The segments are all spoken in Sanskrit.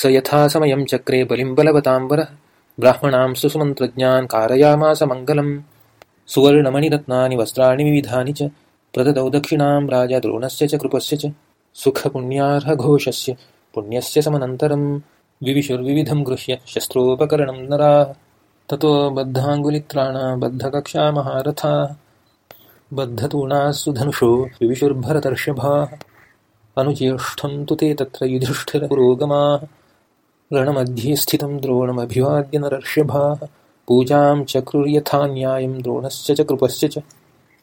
स यथा समयं चक्रे बलिं बलवताम्बरः ब्राह्मणां सुसुमन्त्रज्ञान् कारयामास मङ्गलम्। सुवर्णमणिरत्नानि वस्त्राणि विविधानि च प्रददौ दक्षिणां राजद्रोणस्य च कृपस्य च सुखपुण्यार्हघोषस्य पुण्यस्य समनन्तरं विविशुर्विविधं गृह्य शस्त्रोपकरणं नराः। ततो बद्धाङ्गुलित्राणा बद्धकक्षा महारथाः बद्धतूणाः सुधनुषो विविशुर्भरतर्षभाः। अनुज्येष्ठं तु ते तत्र युधिष्ठिरपुरोगमाः रणमध्ये स्थितं द्रोणमभिवाद्य नरर्षभाः। पूजां चक्रुर्यथा न्यायं द्रोणस्य च कृपस्य च।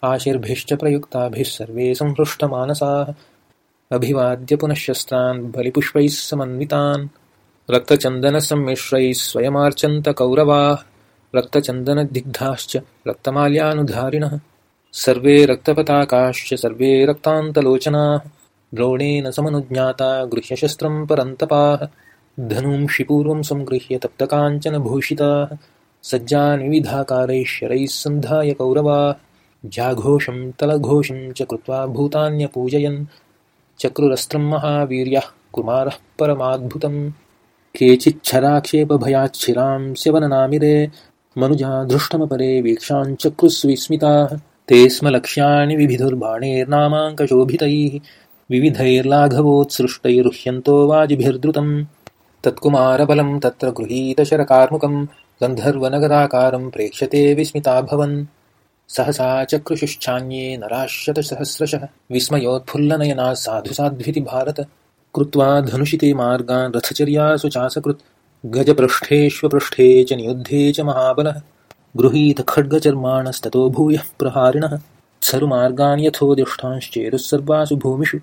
आशिर्भिश्च प्रयुक्ताभिः सर्वे संहृष्टमानसाः अभिवाद्य पुनः शस्त्रान् बलिपुष्पैः समन्वितान्। रक्तचन्दनसम्मिश्रैः स्वयमार्चन्तकौरवाः। रक्तचन्दनदिग्धाश्च रक्तमाल्यानुधारिणः। सर्वे रक्तपताकाश्च सर्वे रक्तान्तलोचनाः। द्रोणेन समनुज्ञाता गृह्यशस्त्रं परन्तपाः धनुंषि पूर्वं सङ्गृह्य तप्तकाञ्चनभूषिताः सज्जान् विविधाकारैः शरैः सन्धाय कौरवाः जाघोषं तलघोषं च कृत्वा भूतान्यपूजयन् चक्रुरस्त्रं महावीर्यः कुमारः परमाद्भुतं केचिच्छराक्षेपभयाच्छिरां स्यवननामिरे मनुजा धृष्टमपरे वीक्षाञ्चक्रुस्विस्मिताः ते स्म लक्ष्याणि विविधुर्बाणेर्नामाङ्कशोभितैः। विविधैर्लाघवोत्सृष्टैरुह्यन्तो वाजिभिर्द्रुतम् तत्कुमारबलं तत्र गृहीतशरकार्मुकं गन्धर्वनगराकारं प्रेक्ष्यते विस्मिताभवन् सहसा चक्रुषुश्चान्ये नराशतसहस्रशः विस्मयोत्फुल्लनयनाः साधु साध्विति भारत। कृत्वा धनुषिते मार्गान् रथचर्यासु चासकृत् गजपृष्ठेष्वपृष्ठे च नियुद्धे च महाबलः। गृहीतखड्गचर्माणस्ततो भूयः प्रहारिणः। सरुमार्गान् यथोदिष्ठांश्चेरुः सर्वासु भूमिषु